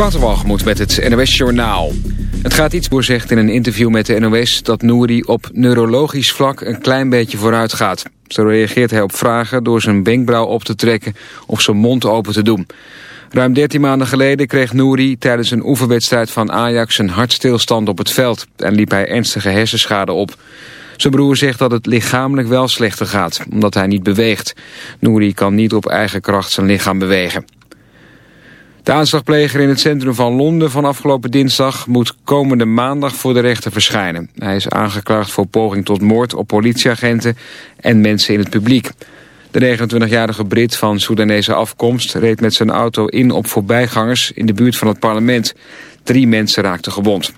Waterwalgemoed met het NOS Journaal. Het gaat iets voor zegt in een interview met de NOS... dat Nouri op neurologisch vlak een klein beetje vooruit gaat. Zo reageert hij op vragen door zijn wenkbrauw op te trekken... of zijn mond open te doen. Ruim 13 maanden geleden kreeg Nouri tijdens een oefenwedstrijd van Ajax... een hartstilstand op het veld en liep hij ernstige hersenschade op. Zijn broer zegt dat het lichamelijk wel slechter gaat, omdat hij niet beweegt. Nouri kan niet op eigen kracht zijn lichaam bewegen. De aanslagpleger in het centrum van Londen van afgelopen dinsdag moet komende maandag voor de rechter verschijnen. Hij is aangeklaagd voor poging tot moord op politieagenten en mensen in het publiek. De 29-jarige Brit van Soedanese afkomst reed met zijn auto in op voorbijgangers in de buurt van het parlement. Drie mensen raakten gewond.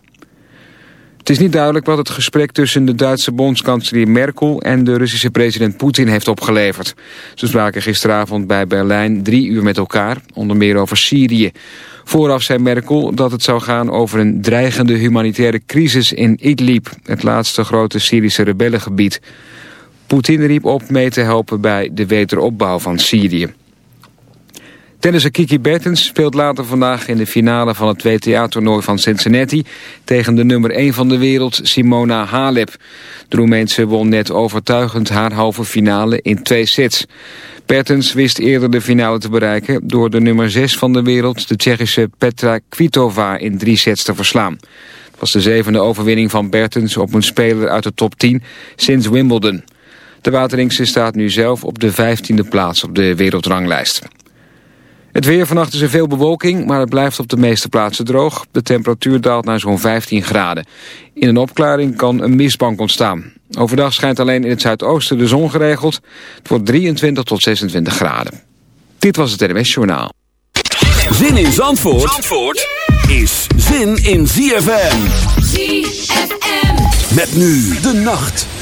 Het is niet duidelijk wat het gesprek tussen de Duitse bondskanselier Merkel en de Russische president Poetin heeft opgeleverd. Ze spraken gisteravond bij Berlijn drie uur met elkaar, onder meer over Syrië. Vooraf zei Merkel dat het zou gaan over een dreigende humanitaire crisis in Idlib, het laatste grote Syrische rebellengebied. Poetin riep op mee te helpen bij de wederopbouw van Syrië. Tennisser Kiki Bertens speelt later vandaag in de finale van het WTA-toernooi van Cincinnati... tegen de nummer 1 van de wereld, Simona Halep. De Roemeense won net overtuigend haar halve finale in twee sets. Bertens wist eerder de finale te bereiken... door de nummer 6 van de wereld, de Tsjechische Petra Kvitova, in drie sets te verslaan. Het was de zevende overwinning van Bertens op een speler uit de top 10 sinds Wimbledon. De Wateringse staat nu zelf op de 15e plaats op de wereldranglijst. Het weer vannacht is er veel bewolking, maar het blijft op de meeste plaatsen droog. De temperatuur daalt naar zo'n 15 graden. In een opklaring kan een mistbank ontstaan. Overdag schijnt alleen in het zuidoosten de zon geregeld. Het wordt 23 tot 26 graden. Dit was het NWS Journaal. Zin in Zandvoort, Zandvoort is zin in ZFM. ZFM. Met nu de nacht.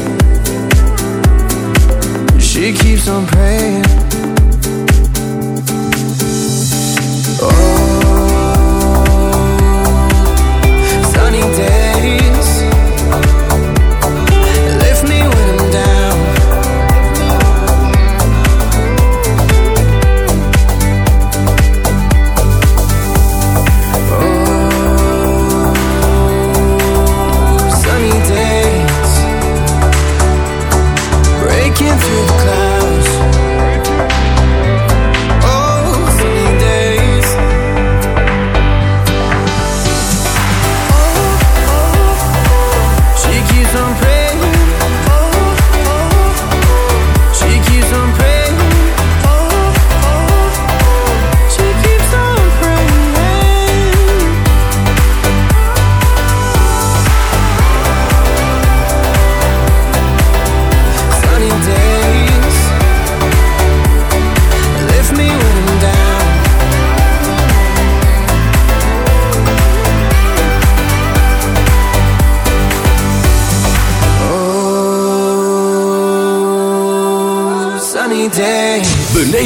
Keeps on praying.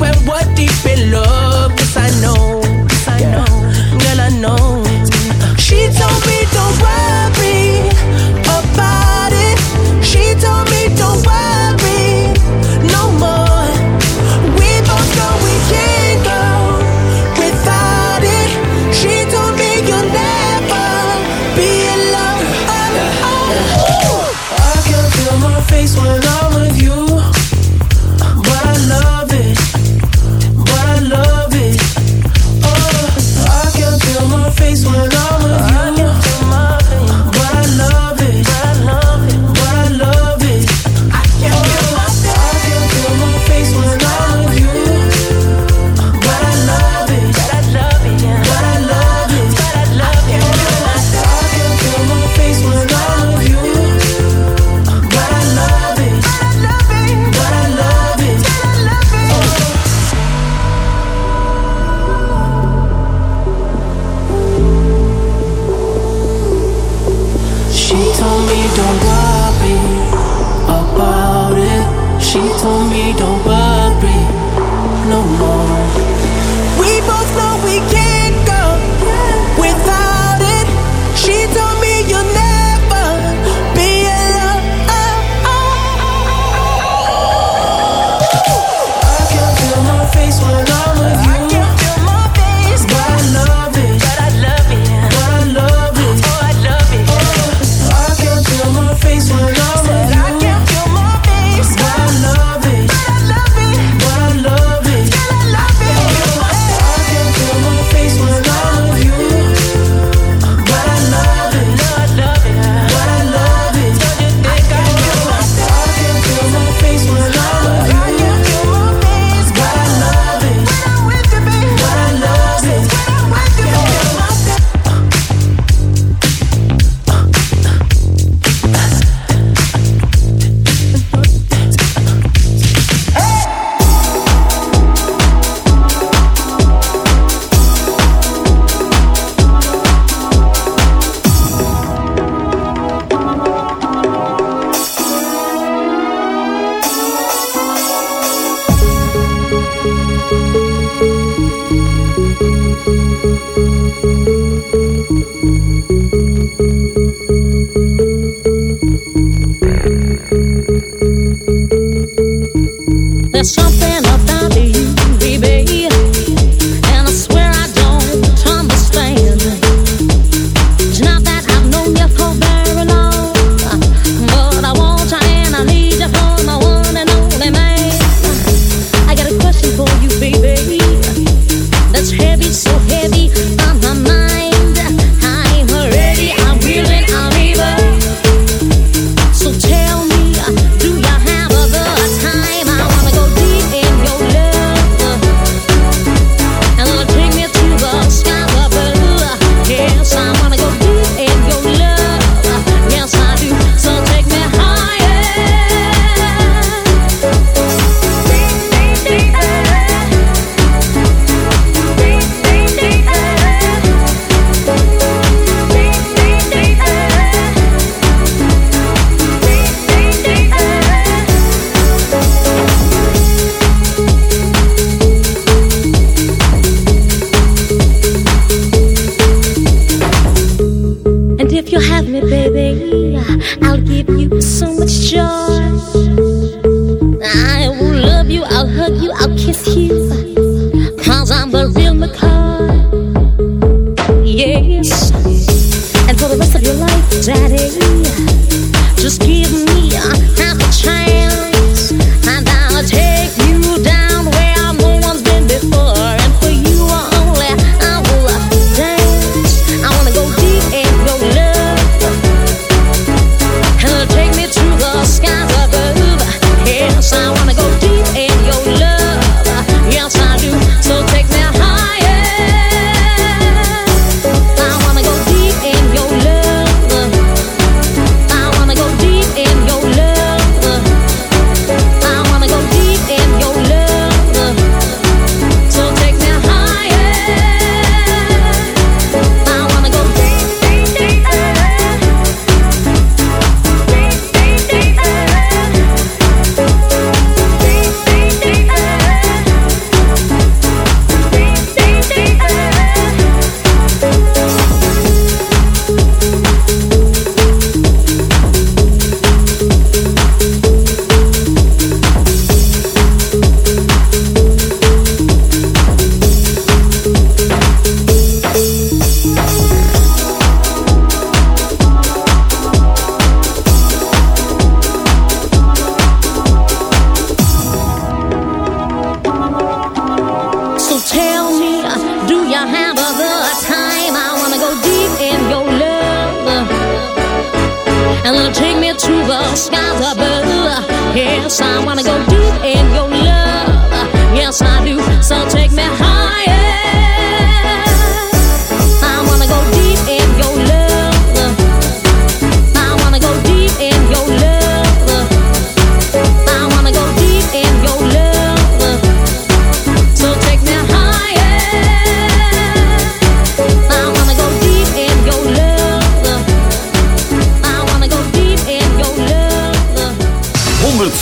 we're what deep in love. Yes, I know. Yes, I know. Girl, I know. She told me.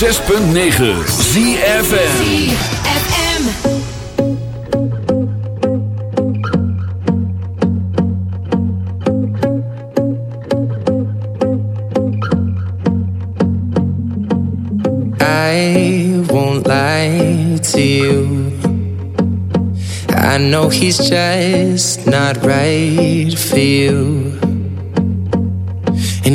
106.9 ZFM he's just not right for you.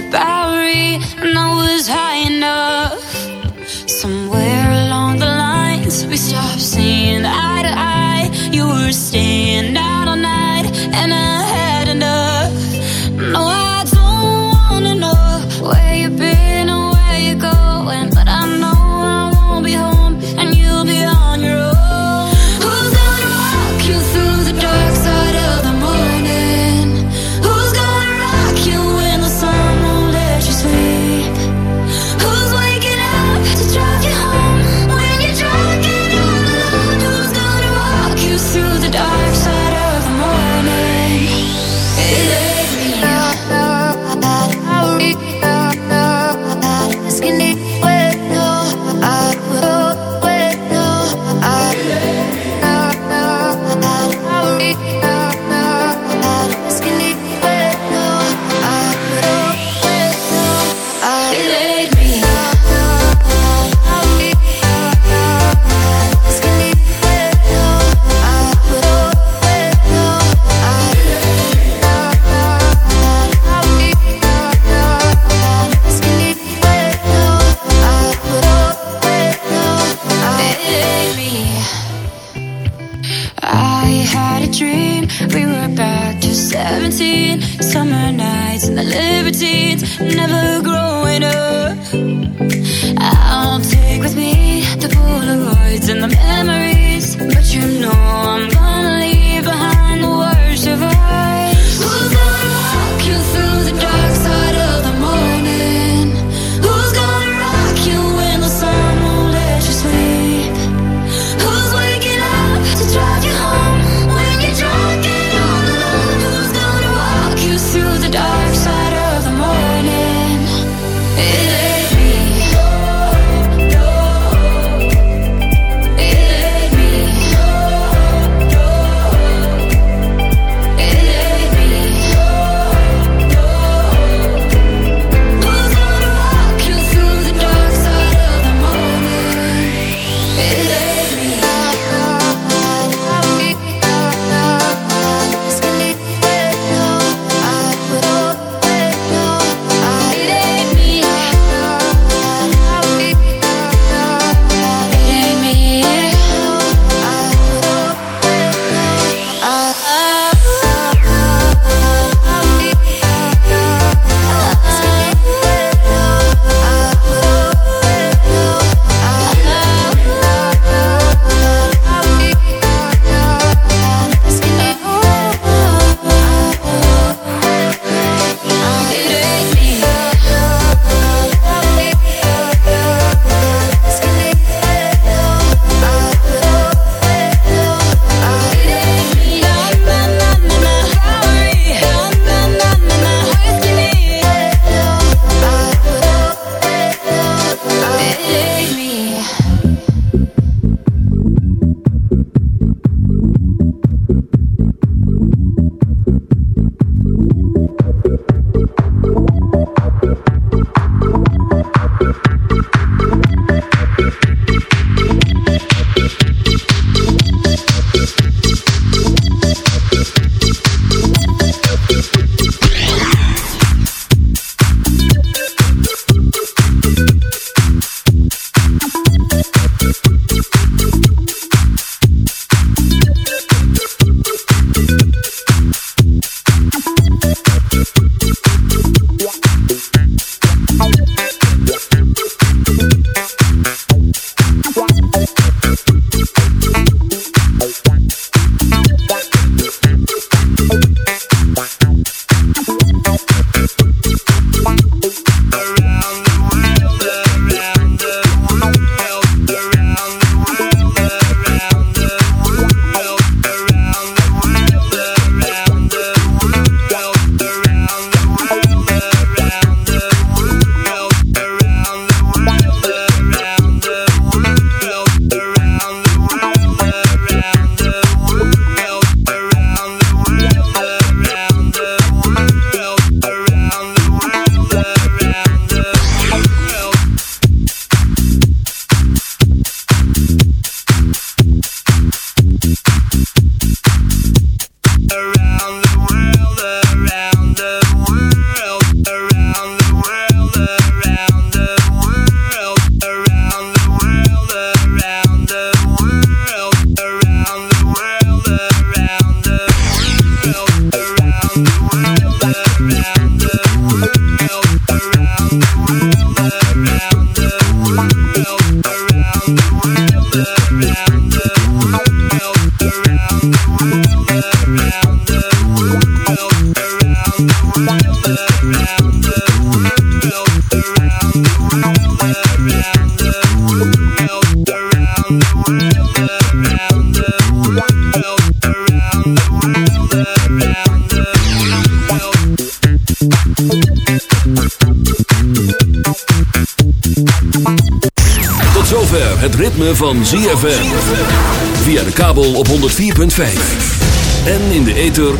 Bowery,